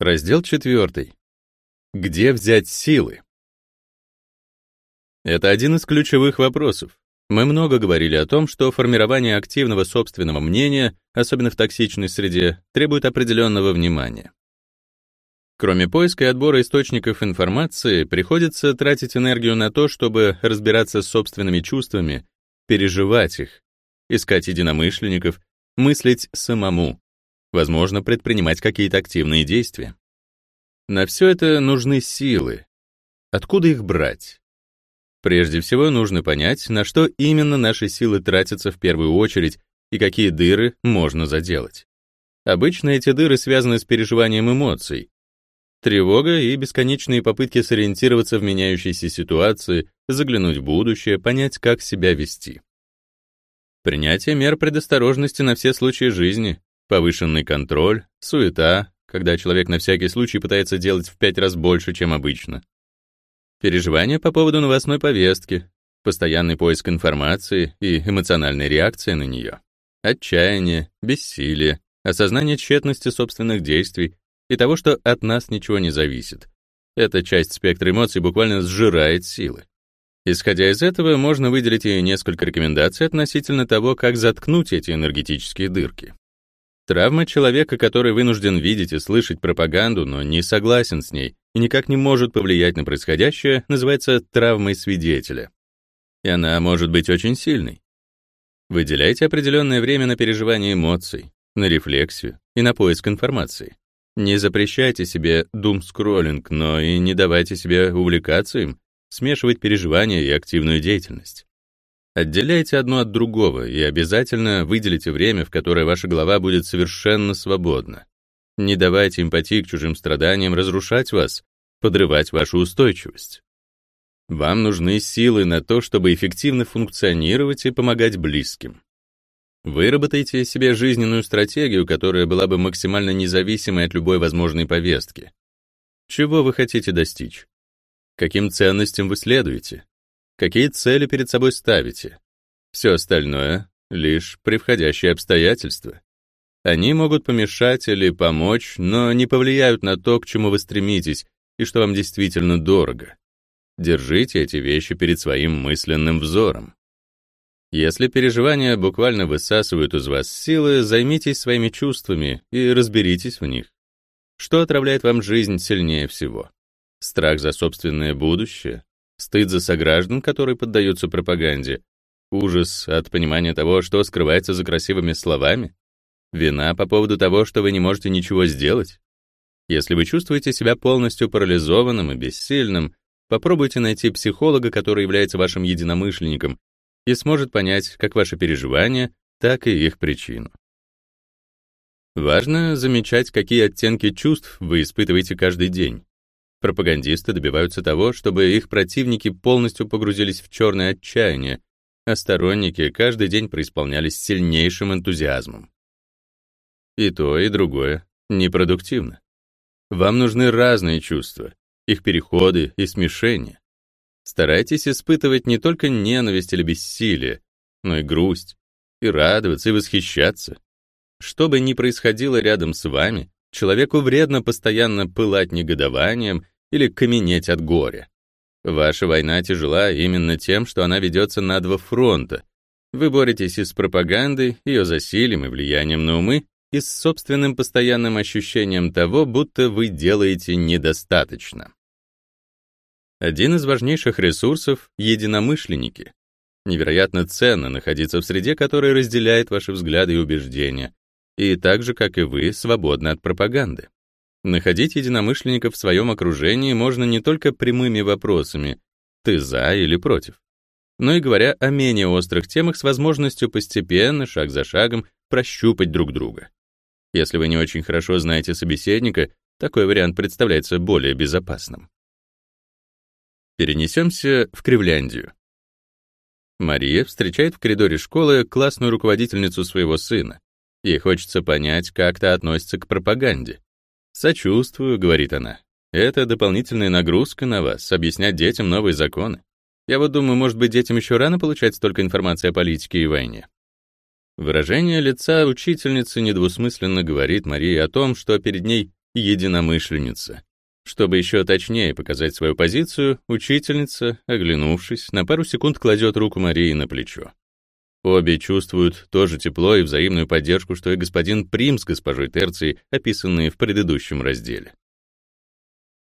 Раздел 4. Где взять силы? Это один из ключевых вопросов. Мы много говорили о том, что формирование активного собственного мнения, особенно в токсичной среде, требует определенного внимания. Кроме поиска и отбора источников информации, приходится тратить энергию на то, чтобы разбираться с собственными чувствами, переживать их, искать единомышленников, мыслить самому, возможно, предпринимать какие-то активные действия. На все это нужны силы. Откуда их брать? Прежде всего, нужно понять, на что именно наши силы тратятся в первую очередь и какие дыры можно заделать. Обычно эти дыры связаны с переживанием эмоций. Тревога и бесконечные попытки сориентироваться в меняющейся ситуации, заглянуть в будущее, понять, как себя вести. Принятие мер предосторожности на все случаи жизни, повышенный контроль, суета, когда человек на всякий случай пытается делать в пять раз больше, чем обычно. Переживания по поводу новостной повестки, постоянный поиск информации и эмоциональная реакция на нее, отчаяние, бессилие, осознание тщетности собственных действий и того, что от нас ничего не зависит. Эта часть спектра эмоций буквально сжирает силы. Исходя из этого, можно выделить и несколько рекомендаций относительно того, как заткнуть эти энергетические дырки. Травма человека, который вынужден видеть и слышать пропаганду, но не согласен с ней и никак не может повлиять на происходящее, называется травмой свидетеля. И она может быть очень сильной. Выделяйте определенное время на переживание эмоций, на рефлексию и на поиск информации. Не запрещайте себе дум-скроллинг, но и не давайте себе увлекаться им, смешивать переживания и активную деятельность. Отделяйте одно от другого и обязательно выделите время, в которое ваша голова будет совершенно свободна. Не давайте эмпатии к чужим страданиям разрушать вас, подрывать вашу устойчивость. Вам нужны силы на то, чтобы эффективно функционировать и помогать близким. Выработайте себе жизненную стратегию, которая была бы максимально независимой от любой возможной повестки. Чего вы хотите достичь? Каким ценностям вы следуете? Какие цели перед собой ставите. Все остальное — лишь превходящие обстоятельства. Они могут помешать или помочь, но не повлияют на то, к чему вы стремитесь и что вам действительно дорого. Держите эти вещи перед своим мысленным взором. Если переживания буквально высасывают из вас силы, займитесь своими чувствами и разберитесь в них. Что отравляет вам жизнь сильнее всего? Страх за собственное будущее? Стыд за сограждан, которые поддаются пропаганде, ужас от понимания того, что скрывается за красивыми словами, вина по поводу того, что вы не можете ничего сделать. Если вы чувствуете себя полностью парализованным и бессильным, попробуйте найти психолога, который является вашим единомышленником и сможет понять как ваши переживания, так и их причину. Важно замечать, какие оттенки чувств вы испытываете каждый день. Пропагандисты добиваются того, чтобы их противники полностью погрузились в черное отчаяние, а сторонники каждый день преисполнялись сильнейшим энтузиазмом. И то, и другое непродуктивно. Вам нужны разные чувства, их переходы и смешения. Старайтесь испытывать не только ненависть или бессилие, но и грусть, и радоваться, и восхищаться. Что бы ни происходило рядом с вами, человеку вредно постоянно пылать негодованием или каменеть от горя. Ваша война тяжела именно тем, что она ведется на два фронта. Вы боретесь и с пропагандой, ее засилием и влиянием на умы, и с собственным постоянным ощущением того, будто вы делаете недостаточно. Один из важнейших ресурсов — единомышленники. Невероятно ценно находиться в среде, которая разделяет ваши взгляды и убеждения, и так же, как и вы, свободны от пропаганды. Находить единомышленников в своем окружении можно не только прямыми вопросами «ты за или против», но и говоря о менее острых темах с возможностью постепенно, шаг за шагом, прощупать друг друга. Если вы не очень хорошо знаете собеседника, такой вариант представляется более безопасным. Перенесемся в Кривляндию. Мария встречает в коридоре школы классную руководительницу своего сына. Ей хочется понять, как та относится к пропаганде. «Сочувствую», — говорит она. «Это дополнительная нагрузка на вас, объяснять детям новые законы. Я вот думаю, может быть, детям еще рано получать столько информации о политике и войне». Выражение лица учительницы недвусмысленно говорит Марии о том, что перед ней единомышленница. Чтобы еще точнее показать свою позицию, учительница, оглянувшись, на пару секунд кладет руку Марии на плечо. Обе чувствуют то же тепло и взаимную поддержку, что и господин Прим с госпожой Терцией, описанные в предыдущем разделе.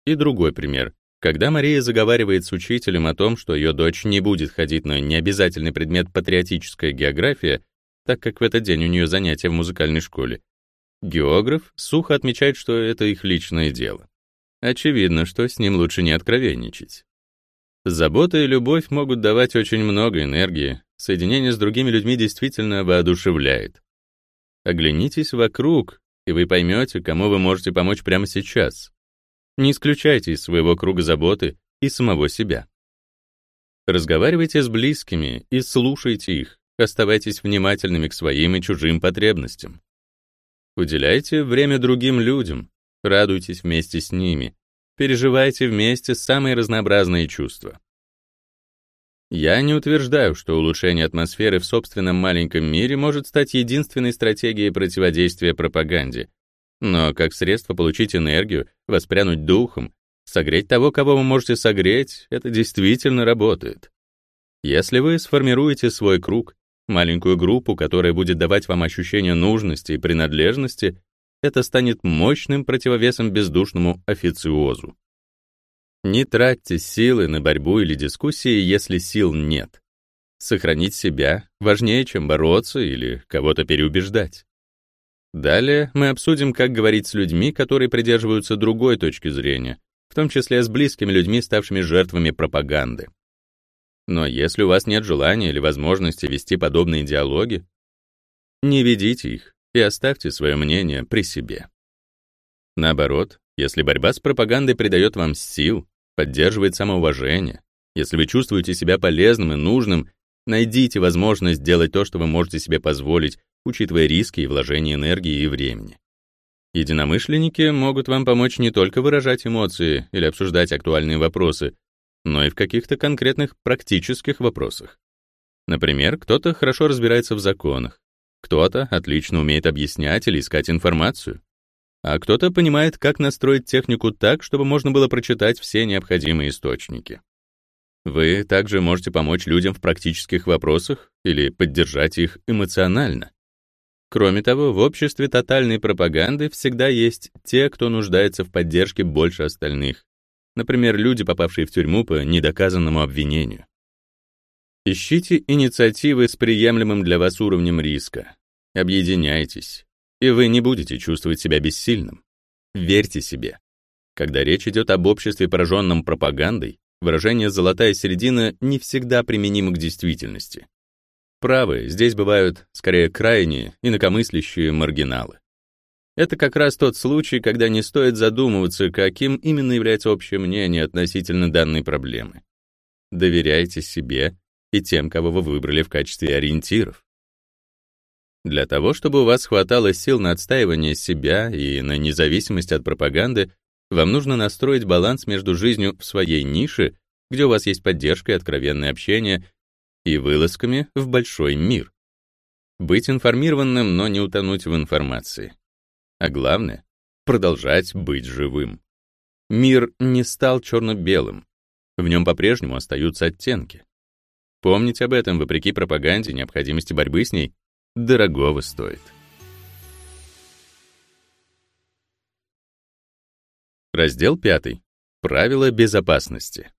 И другой пример. Когда Мария заговаривает с учителем о том, что ее дочь не будет ходить на необязательный предмет патриотическая география, так как в этот день у нее занятия в музыкальной школе, географ сухо отмечает, что это их личное дело. Очевидно, что с ним лучше не откровенничать. Забота и любовь могут давать очень много энергии, соединение с другими людьми действительно воодушевляет. Оглянитесь вокруг, и вы поймете, кому вы можете помочь прямо сейчас. Не исключайте из своего круга заботы и самого себя. Разговаривайте с близкими и слушайте их, оставайтесь внимательными к своим и чужим потребностям. Уделяйте время другим людям, радуйтесь вместе с ними, переживайте вместе самые разнообразные чувства. Я не утверждаю, что улучшение атмосферы в собственном маленьком мире может стать единственной стратегией противодействия пропаганде, но как средство получить энергию, воспрянуть духом, согреть того, кого вы можете согреть, это действительно работает. Если вы сформируете свой круг, маленькую группу, которая будет давать вам ощущение нужности и принадлежности, это станет мощным противовесом бездушному официозу. Не тратьте силы на борьбу или дискуссии, если сил нет. Сохранить себя важнее, чем бороться или кого-то переубеждать. Далее мы обсудим, как говорить с людьми, которые придерживаются другой точки зрения, в том числе с близкими людьми, ставшими жертвами пропаганды. Но если у вас нет желания или возможности вести подобные диалоги, не ведите их и оставьте свое мнение при себе. Наоборот, если борьба с пропагандой придает вам сил, поддерживает самоуважение, если вы чувствуете себя полезным и нужным, найдите возможность делать то, что вы можете себе позволить, учитывая риски и вложения энергии и времени. Единомышленники могут вам помочь не только выражать эмоции или обсуждать актуальные вопросы, но и в каких-то конкретных практических вопросах. Например, кто-то хорошо разбирается в законах, кто-то отлично умеет объяснять или искать информацию, а кто-то понимает, как настроить технику так, чтобы можно было прочитать все необходимые источники. Вы также можете помочь людям в практических вопросах или поддержать их эмоционально. Кроме того, в обществе тотальной пропаганды всегда есть те, кто нуждается в поддержке больше остальных. Например, люди, попавшие в тюрьму по недоказанному обвинению. Ищите инициативы с приемлемым для вас уровнем риска. Объединяйтесь, и вы не будете чувствовать себя бессильным. Верьте себе. Когда речь идет об обществе, пораженном пропагандой, выражение «золотая середина» не всегда применимо к действительности. Правы, здесь бывают скорее крайние, инакомыслящие маргиналы. Это как раз тот случай, когда не стоит задумываться, каким именно является общее мнение относительно данной проблемы. Доверяйте себе и тем, кого вы выбрали в качестве ориентиров. Для того, чтобы у вас хватало сил на отстаивание себя и на независимость от пропаганды, вам нужно настроить баланс между жизнью в своей нише, где у вас есть поддержка и откровенное общение, и вылазками в большой мир. Быть информированным, но не утонуть в информации. А главное — продолжать быть живым. Мир не стал черно-белым. В нем по-прежнему остаются оттенки. Помнить об этом, вопреки пропаганде, необходимости борьбы с ней, дорогого стоит. Раздел 5. Правила безопасности.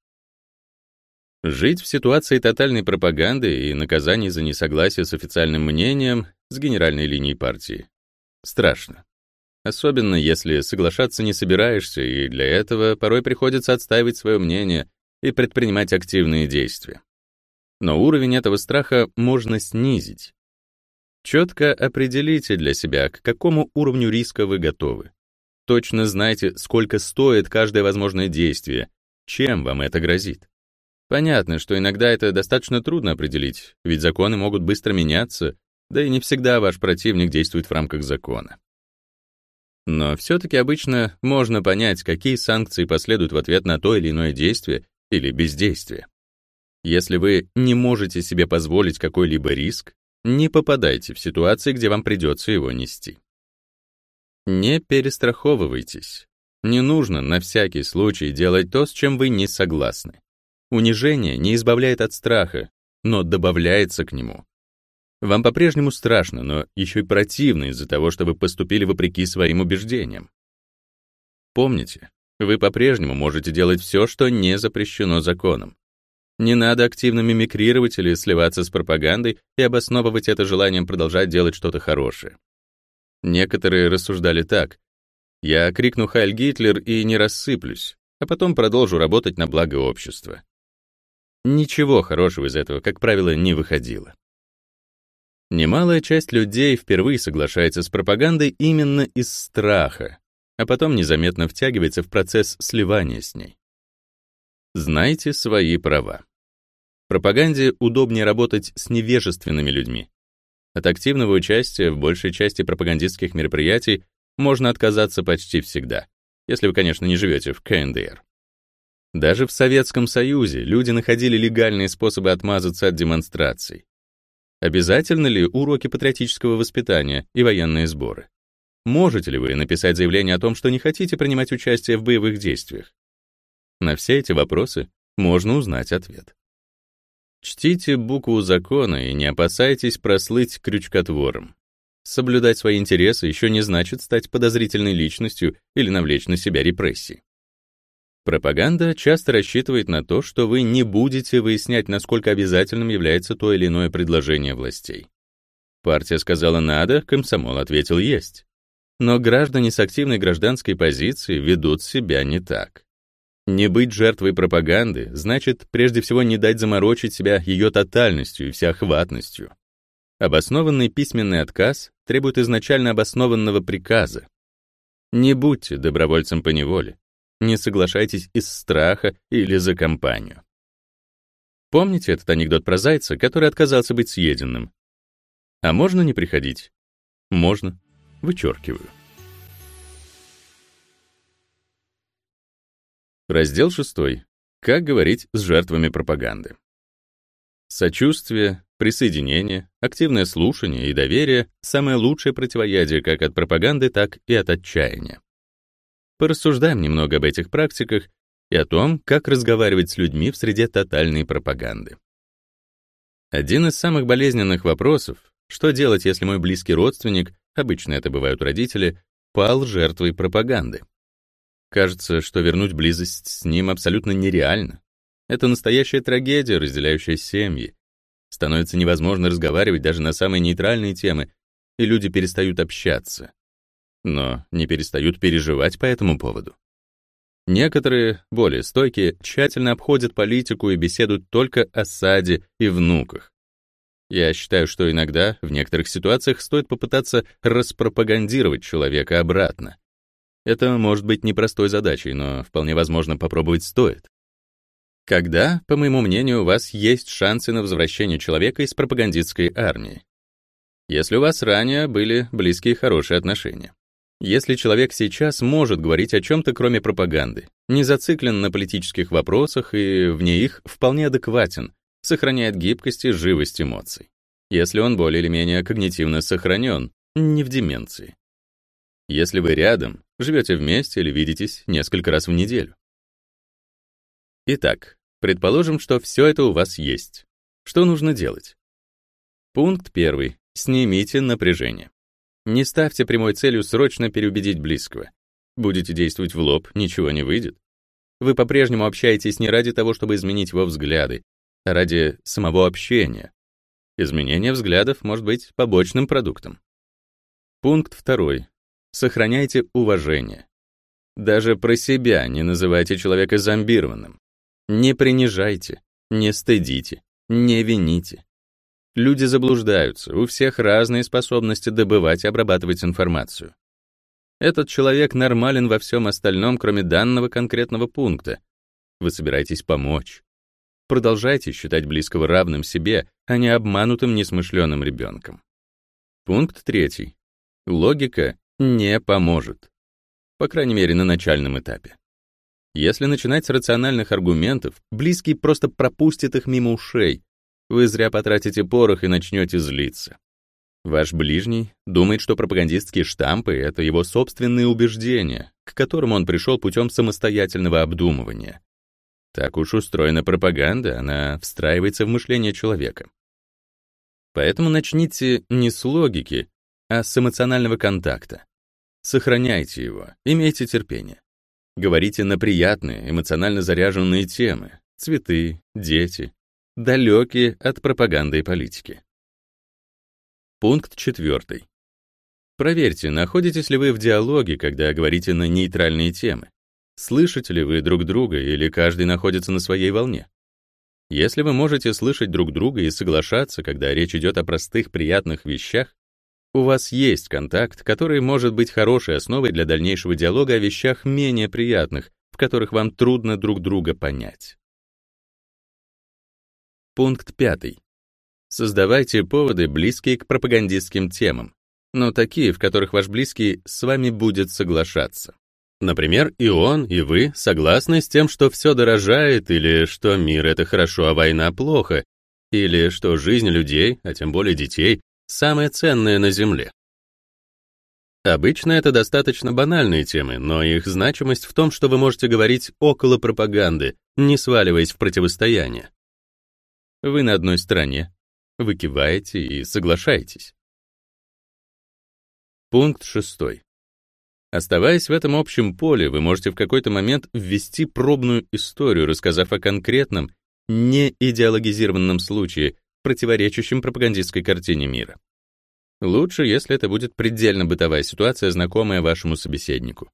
Жить в ситуации тотальной пропаганды и наказаний за несогласие с официальным мнением с генеральной линией партии. Страшно. Особенно если соглашаться не собираешься, и для этого порой приходится отстаивать свое мнение и предпринимать активные действия но уровень этого страха можно снизить. Четко определите для себя, к какому уровню риска вы готовы. Точно знайте, сколько стоит каждое возможное действие, чем вам это грозит. Понятно, что иногда это достаточно трудно определить, ведь законы могут быстро меняться, да и не всегда ваш противник действует в рамках закона. Но все-таки обычно можно понять, какие санкции последуют в ответ на то или иное действие или бездействие. Если вы не можете себе позволить какой-либо риск, не попадайте в ситуации, где вам придется его нести. Не перестраховывайтесь. Не нужно на всякий случай делать то, с чем вы не согласны. Унижение не избавляет от страха, но добавляется к нему. Вам по-прежнему страшно, но еще и противно из-за того, что вы поступили вопреки своим убеждениям. Помните, вы по-прежнему можете делать все, что не запрещено законом. Не надо активно мимикрировать или сливаться с пропагандой и обосновывать это желанием продолжать делать что-то хорошее. Некоторые рассуждали так. «Я крикну «Хайль Гитлер» и не рассыплюсь, а потом продолжу работать на благо общества». Ничего хорошего из этого, как правило, не выходило. Немалая часть людей впервые соглашается с пропагандой именно из страха, а потом незаметно втягивается в процесс сливания с ней. Знайте свои права. Пропаганде удобнее работать с невежественными людьми. От активного участия в большей части пропагандистских мероприятий можно отказаться почти всегда, если вы, конечно, не живете в КНДР. Даже в Советском Союзе люди находили легальные способы отмазаться от демонстраций. Обязательно ли уроки патриотического воспитания и военные сборы? Можете ли вы написать заявление о том, что не хотите принимать участие в боевых действиях? На все эти вопросы можно узнать ответ. Чтите букву закона и не опасайтесь прослыть крючкотвором. Соблюдать свои интересы еще не значит стать подозрительной личностью или навлечь на себя репрессии. Пропаганда часто рассчитывает на то, что вы не будете выяснять, насколько обязательным является то или иное предложение властей. Партия сказала «надо», комсомол ответил «есть». Но граждане с активной гражданской позицией ведут себя не так. Не быть жертвой пропаганды значит прежде всего не дать заморочить себя ее тотальностью и всеохватностью. Обоснованный письменный отказ требует изначально обоснованного приказа. Не будьте добровольцем по неволе. Не соглашайтесь из страха или за компанию. Помните этот анекдот про зайца, который отказался быть съеденным? А можно не приходить? Можно. Вычеркиваю. Раздел 6. Как говорить с жертвами пропаганды. Сочувствие, присоединение, активное слушание и доверие — самое лучшее противоядие как от пропаганды, так и от отчаяния. Порассуждаем немного об этих практиках и о том, как разговаривать с людьми в среде тотальной пропаганды. Один из самых болезненных вопросов — что делать, если мой близкий родственник, обычно это бывают родители, пал жертвой пропаганды? Кажется, что вернуть близость с ним абсолютно нереально. Это настоящая трагедия, разделяющая семьи. Становится невозможно разговаривать даже на самые нейтральные темы, и люди перестают общаться но не перестают переживать по этому поводу. Некоторые, более стойкие, тщательно обходят политику и беседуют только о саде и внуках. Я считаю, что иногда, в некоторых ситуациях, стоит попытаться распропагандировать человека обратно. Это может быть непростой задачей, но вполне возможно попробовать стоит. Когда, по моему мнению, у вас есть шансы на возвращение человека из пропагандистской армии? Если у вас ранее были близкие хорошие отношения. Если человек сейчас может говорить о чем-то, кроме пропаганды, не зациклен на политических вопросах и вне их вполне адекватен, сохраняет гибкость и живость эмоций. Если он более или менее когнитивно сохранен, не в деменции. Если вы рядом, живете вместе или видитесь несколько раз в неделю. Итак, предположим, что все это у вас есть. Что нужно делать? Пункт первый. Снимите напряжение. Не ставьте прямой целью срочно переубедить близкого. Будете действовать в лоб, ничего не выйдет. Вы по-прежнему общаетесь не ради того, чтобы изменить его взгляды, а ради самого общения. Изменение взглядов может быть побочным продуктом. Пункт второй. Сохраняйте уважение. Даже про себя не называйте человека зомбированным. Не принижайте, не стыдите, не вините. Люди заблуждаются, у всех разные способности добывать и обрабатывать информацию. Этот человек нормален во всем остальном, кроме данного конкретного пункта. Вы собираетесь помочь. Продолжайте считать близкого равным себе, а не обманутым несмышленым ребенком. Пункт третий. Логика не поможет. По крайней мере, на начальном этапе. Если начинать с рациональных аргументов, близкий просто пропустит их мимо ушей, вы зря потратите порох и начнете злиться. Ваш ближний думает, что пропагандистские штампы — это его собственные убеждения, к которым он пришел путем самостоятельного обдумывания. Так уж устроена пропаганда, она встраивается в мышление человека. Поэтому начните не с логики, а с эмоционального контакта. Сохраняйте его, имейте терпение. Говорите на приятные, эмоционально заряженные темы — цветы, дети, далекие от пропаганды и политики. Пункт четвертый. Проверьте, находитесь ли вы в диалоге, когда говорите на нейтральные темы. Слышите ли вы друг друга или каждый находится на своей волне? Если вы можете слышать друг друга и соглашаться, когда речь идет о простых приятных вещах, у вас есть контакт, который может быть хорошей основой для дальнейшего диалога о вещах менее приятных, в которых вам трудно друг друга понять. Пункт пятый. Создавайте поводы, близкие к пропагандистским темам, но такие, в которых ваш близкий с вами будет соглашаться. Например, и он, и вы согласны с тем, что все дорожает, или что мир — это хорошо, а война — плохо, или что жизнь людей, а тем более детей, самое ценное на Земле. Обычно это достаточно банальные темы, но их значимость в том, что вы можете говорить около пропаганды, не сваливаясь в противостояние. Вы на одной стороне, вы киваете и соглашаетесь. Пункт шестой. Оставаясь в этом общем поле, вы можете в какой-то момент ввести пробную историю, рассказав о конкретном, не идеологизированном случае, противоречащем пропагандистской картине мира. Лучше, если это будет предельно бытовая ситуация, знакомая вашему собеседнику.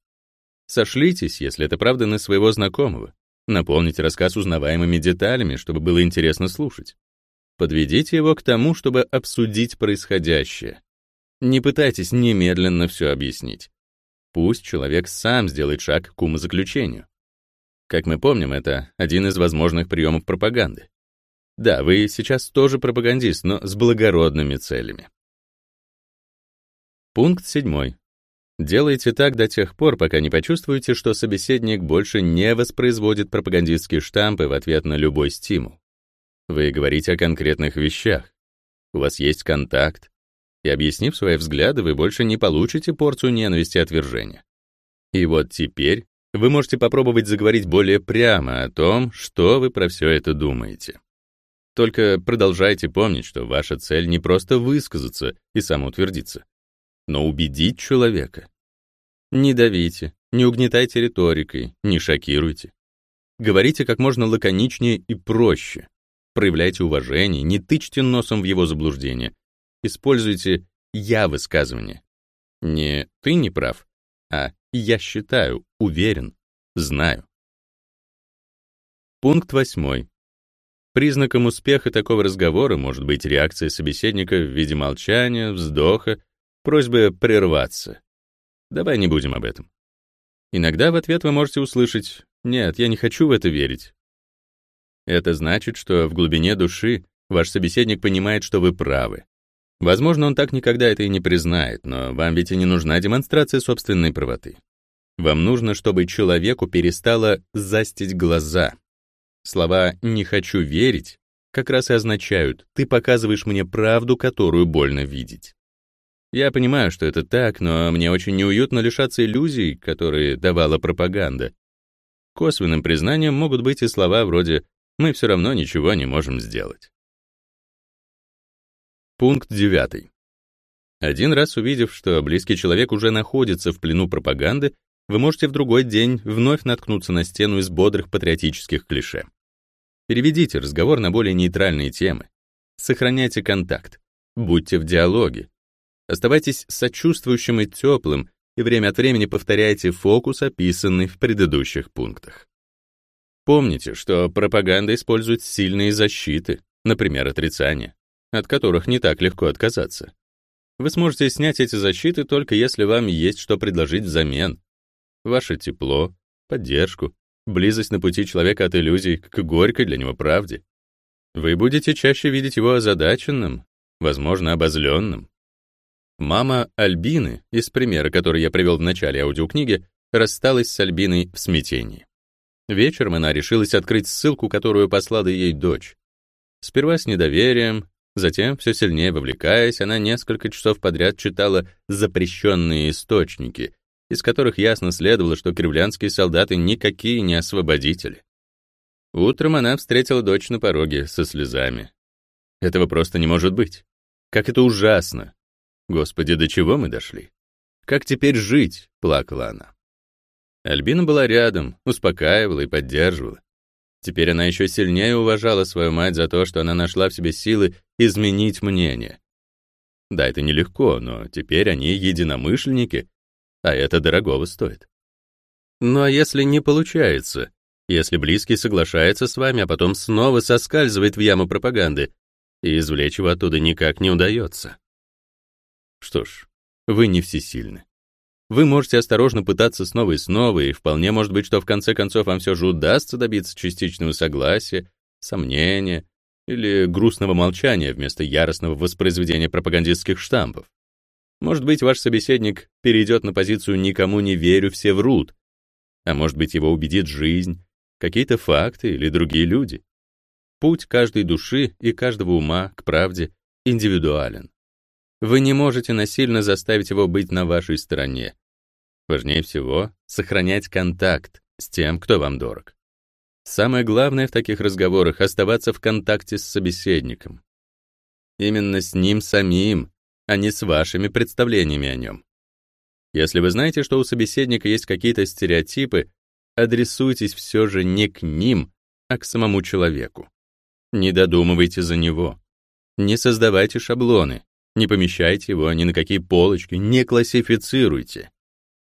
Сошлитесь, если это правда, на своего знакомого. Наполните рассказ узнаваемыми деталями, чтобы было интересно слушать. Подведите его к тому, чтобы обсудить происходящее. Не пытайтесь немедленно все объяснить. Пусть человек сам сделает шаг к умозаключению. Как мы помним, это один из возможных приемов пропаганды. Да, вы сейчас тоже пропагандист, но с благородными целями. Пункт седьмой. Делайте так до тех пор, пока не почувствуете, что собеседник больше не воспроизводит пропагандистские штампы в ответ на любой стимул. Вы говорите о конкретных вещах. У вас есть контакт. И объяснив свои взгляды, вы больше не получите порцию ненависти и отвержения. И вот теперь вы можете попробовать заговорить более прямо о том, что вы про все это думаете. Только продолжайте помнить, что ваша цель не просто высказаться и самоутвердиться, но убедить человека. Не давите, не угнетайте риторикой, не шокируйте. Говорите как можно лаконичнее и проще. Проявляйте уважение, не тычьте носом в его заблуждение. Используйте «я» высказывание. Не «ты не прав», а «я считаю», «уверен», «знаю». Пункт восьмой. Признаком успеха такого разговора может быть реакция собеседника в виде молчания, вздоха, просьбы прерваться. Давай не будем об этом. Иногда в ответ вы можете услышать «Нет, я не хочу в это верить. Это значит, что в глубине души ваш собеседник понимает, что вы правы. Возможно, он так никогда это и не признает, но вам ведь и не нужна демонстрация собственной правоты. Вам нужно, чтобы человеку перестало застить глаза. Слова «не хочу верить» как раз и означают «ты показываешь мне правду, которую больно видеть». Я понимаю, что это так, но мне очень неуютно лишаться иллюзий, которые давала пропаганда. Косвенным признанием могут быть и слова вроде мы все равно ничего не можем сделать. Пункт 9. Один раз увидев, что близкий человек уже находится в плену пропаганды, вы можете в другой день вновь наткнуться на стену из бодрых патриотических клише. Переведите разговор на более нейтральные темы. Сохраняйте контакт. Будьте в диалоге. Оставайтесь сочувствующим и теплым, и время от времени повторяйте фокус, описанный в предыдущих пунктах. Помните, что пропаганда использует сильные защиты, например, отрицание, от которых не так легко отказаться. Вы сможете снять эти защиты только если вам есть что предложить взамен. Ваше тепло, поддержку, близость на пути человека от иллюзий к горькой для него правде. Вы будете чаще видеть его озадаченным, возможно, обозленным. Мама Альбины, из примера, который я привел в начале аудиокниги, рассталась с Альбиной в смятении. Вечером она решилась открыть ссылку, которую послала ей дочь. Сперва с недоверием, Затем, все сильнее вовлекаясь, она несколько часов подряд читала запрещенные источники, из которых ясно следовало, что кривлянские солдаты никакие не освободители. Утром она встретила дочь на пороге со слезами. Этого просто не может быть. Как это ужасно. Господи, до чего мы дошли? Как теперь жить? плакала она. Альбина была рядом, успокаивала и поддерживала. Теперь она еще сильнее уважала свою мать за то, что она нашла в себе силы изменить мнение. Да, это нелегко, но теперь они единомышленники, а это дорогого стоит. Ну а если не получается? Если близкий соглашается с вами, а потом снова соскальзывает в яму пропаганды, и извлечь его оттуда никак не удается. Что ж, вы не всесильны. Вы можете осторожно пытаться снова и снова, и вполне может быть, что в конце концов вам все же удастся добиться частичного согласия, сомнения или грустного молчания вместо яростного воспроизведения пропагандистских штампов. Может быть, ваш собеседник перейдет на позицию «никому не верю, все врут», а может быть, его убедит жизнь, какие-то факты или другие люди. Путь каждой души и каждого ума к правде индивидуален. Вы не можете насильно заставить его быть на вашей стороне. Важнее всего — сохранять контакт с тем, кто вам дорог. Самое главное в таких разговорах — оставаться в контакте с собеседником. Именно с ним самим, а не с вашими представлениями о нем. Если вы знаете, что у собеседника есть какие-то стереотипы, адресуйтесь все же не к ним, а к самому человеку. Не додумывайте за него. Не создавайте шаблоны. Не помещайте его ни на какие полочки, не классифицируйте.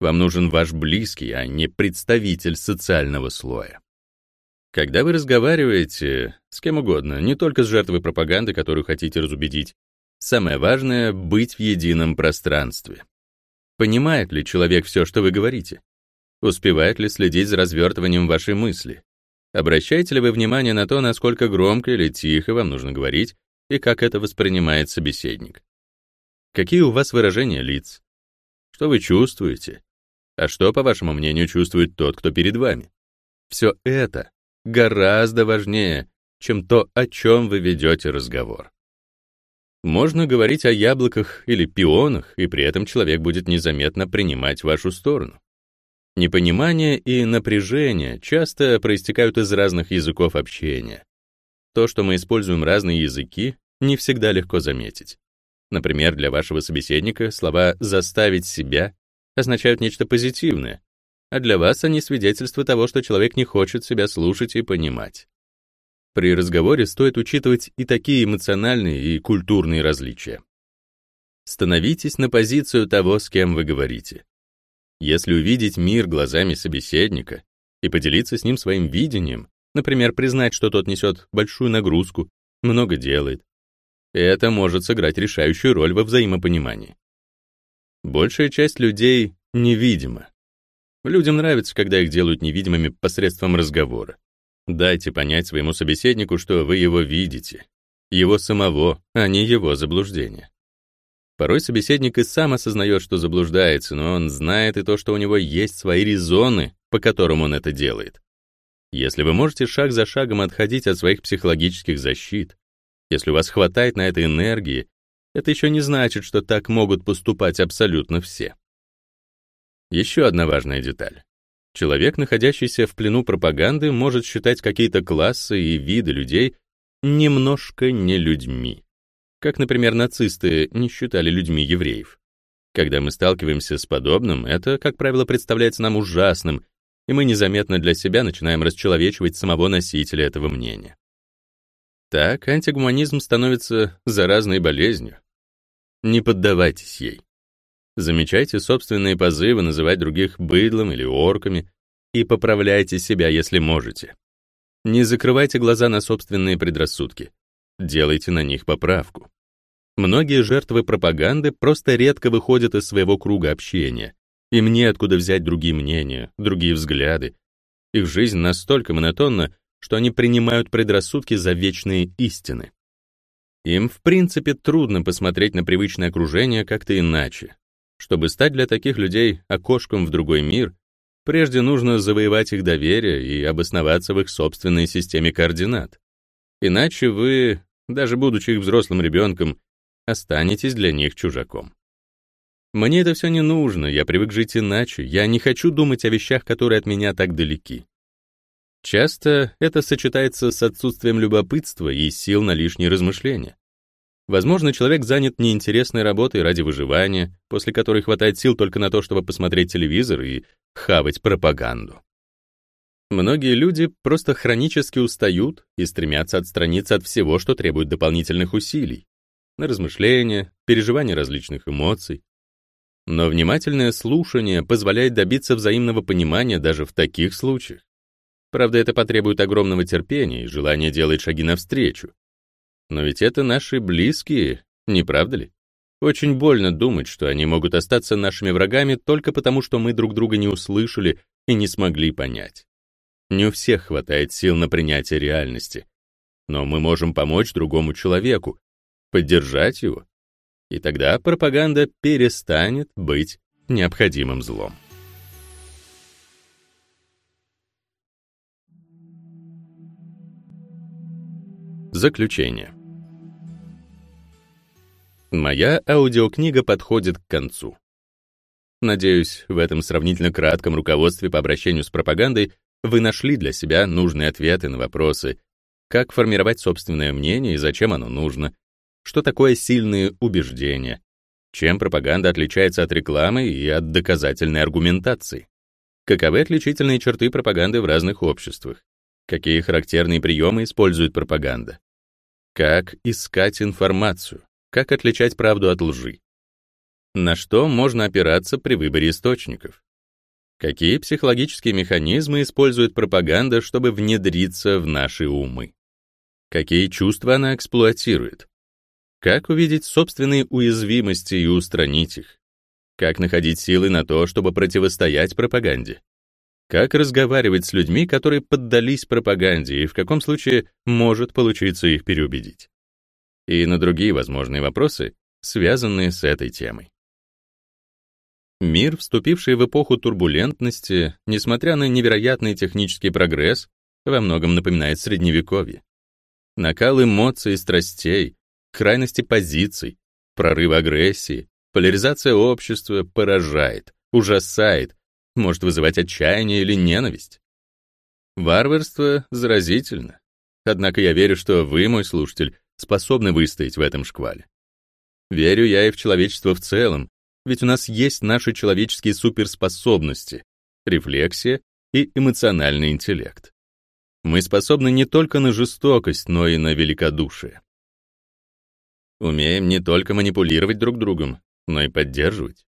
Вам нужен ваш близкий, а не представитель социального слоя. Когда вы разговариваете с кем угодно, не только с жертвой пропаганды, которую хотите разубедить, самое важное — быть в едином пространстве. Понимает ли человек все, что вы говорите? Успевает ли следить за развертыванием вашей мысли? Обращаете ли вы внимание на то, насколько громко или тихо вам нужно говорить, и как это воспринимает собеседник? Какие у вас выражения лиц? Что вы чувствуете? А что, по вашему мнению, чувствует тот, кто перед вами? Все это гораздо важнее, чем то, о чем вы ведете разговор. Можно говорить о яблоках или пионах, и при этом человек будет незаметно принимать вашу сторону. Непонимание и напряжение часто проистекают из разных языков общения. То, что мы используем разные языки, не всегда легко заметить. Например, для вашего собеседника слова «заставить себя» означают нечто позитивное, а для вас они свидетельство того, что человек не хочет себя слушать и понимать. При разговоре стоит учитывать и такие эмоциональные и культурные различия. Становитесь на позицию того, с кем вы говорите. Если увидеть мир глазами собеседника и поделиться с ним своим видением, например, признать, что тот несет большую нагрузку, много делает, это может сыграть решающую роль во взаимопонимании. Большая часть людей невидима. Людям нравится, когда их делают невидимыми посредством разговора. Дайте понять своему собеседнику, что вы его видите, его самого, а не его заблуждение. Порой собеседник и сам осознает, что заблуждается, но он знает и то, что у него есть свои резоны, по которым он это делает. Если вы можете шаг за шагом отходить от своих психологических защит, если у вас хватает на это энергии, это еще не значит, что так могут поступать абсолютно все. Еще одна важная деталь. Человек, находящийся в плену пропаганды, может считать какие-то классы и виды людей немножко не людьми. Как, например, нацисты не считали людьми евреев. Когда мы сталкиваемся с подобным, это, как правило, представляется нам ужасным, и мы незаметно для себя начинаем расчеловечивать самого носителя этого мнения. Так антигуманизм становится заразной болезнью. Не поддавайтесь ей. Замечайте собственные позывы называть других быдлом или орками и поправляйте себя, если можете. Не закрывайте глаза на собственные предрассудки. Делайте на них поправку. Многие жертвы пропаганды просто редко выходят из своего круга общения. Им неоткуда взять другие мнения, другие взгляды. Их жизнь настолько монотонна, что они принимают предрассудки за вечные истины. Им, в принципе, трудно посмотреть на привычное окружение как-то иначе. Чтобы стать для таких людей окошком в другой мир, прежде нужно завоевать их доверие и обосноваться в их собственной системе координат. Иначе вы даже будучи их взрослым ребенком, останетесь для них чужаком. Мне это все не нужно, я привык жить иначе, я не хочу думать о вещах, которые от меня так далеки. Часто это сочетается с отсутствием любопытства и сил на лишние размышления. Возможно, человек занят неинтересной работой ради выживания, после которой хватает сил только на то, чтобы посмотреть телевизор и хавать пропаганду. Многие люди просто хронически устают и стремятся отстраниться от всего, что требует дополнительных усилий, на размышления, переживание различных эмоций. Но внимательное слушание позволяет добиться взаимного понимания даже в таких случаях. Правда, это потребует огромного терпения и желания делать шаги навстречу. Но ведь это наши близкие, не правда ли? Очень больно думать, что они могут остаться нашими врагами только потому, что мы друг друга не услышали и не смогли понять. Не у всех хватает сил на принятие реальности. Но мы можем помочь другому человеку, поддержать его. И тогда пропаганда перестанет быть необходимым злом. Заключение. Моя аудиокнига подходит к концу. Надеюсь, в этом сравнительно кратком руководстве по обращению с пропагандой вы нашли для себя нужные ответы на вопросы, как формировать собственное мнение и зачем оно нужно, что такое сильные убеждения, чем пропаганда отличается от рекламы и от доказательной аргументации, каковы отличительные черты пропаганды в разных обществах, какие характерные приемы использует пропаганда, как искать информацию, как отличать правду от лжи, на что можно опираться при выборе источников, Какие психологические механизмы использует пропаганда, чтобы внедриться в наши умы? Какие чувства она эксплуатирует? Как увидеть собственные уязвимости и устранить их? Как находить силы на то, чтобы противостоять пропаганде? Как разговаривать с людьми, которые поддались пропаганде, и в каком случае может получиться их переубедить? И на другие возможные вопросы, связанные с этой темой. Мир, вступивший в эпоху турбулентности, несмотря на невероятный технический прогресс, во многом напоминает Средневековье. Накал эмоций и страстей, крайности позиций, прорыв агрессии, поляризация общества поражает, ужасает, может вызывать отчаяние или ненависть. Варварство заразительно. Однако я верю, что вы, мой слушатель, способны выстоять в этом шквале. Верю я и в человечество в целом, ведь у нас есть наши человеческие суперспособности, рефлексия и эмоциональный интеллект. Мы способны не только на жестокость, но и на великодушие. Умеем не только манипулировать друг другом, но и поддерживать.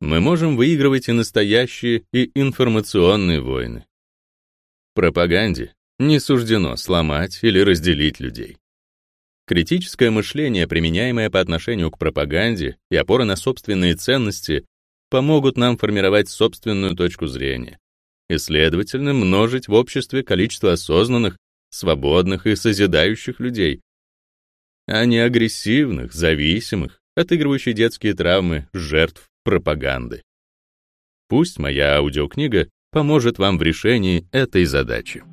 Мы можем выигрывать и настоящие, и информационные войны. Пропаганде не суждено сломать или разделить людей. Критическое мышление, применяемое по отношению к пропаганде и опора на собственные ценности, помогут нам формировать собственную точку зрения и, следовательно, множить в обществе количество осознанных, свободных и созидающих людей, а не агрессивных, зависимых, отыгрывающих детские травмы жертв пропаганды. Пусть моя аудиокнига поможет вам в решении этой задачи.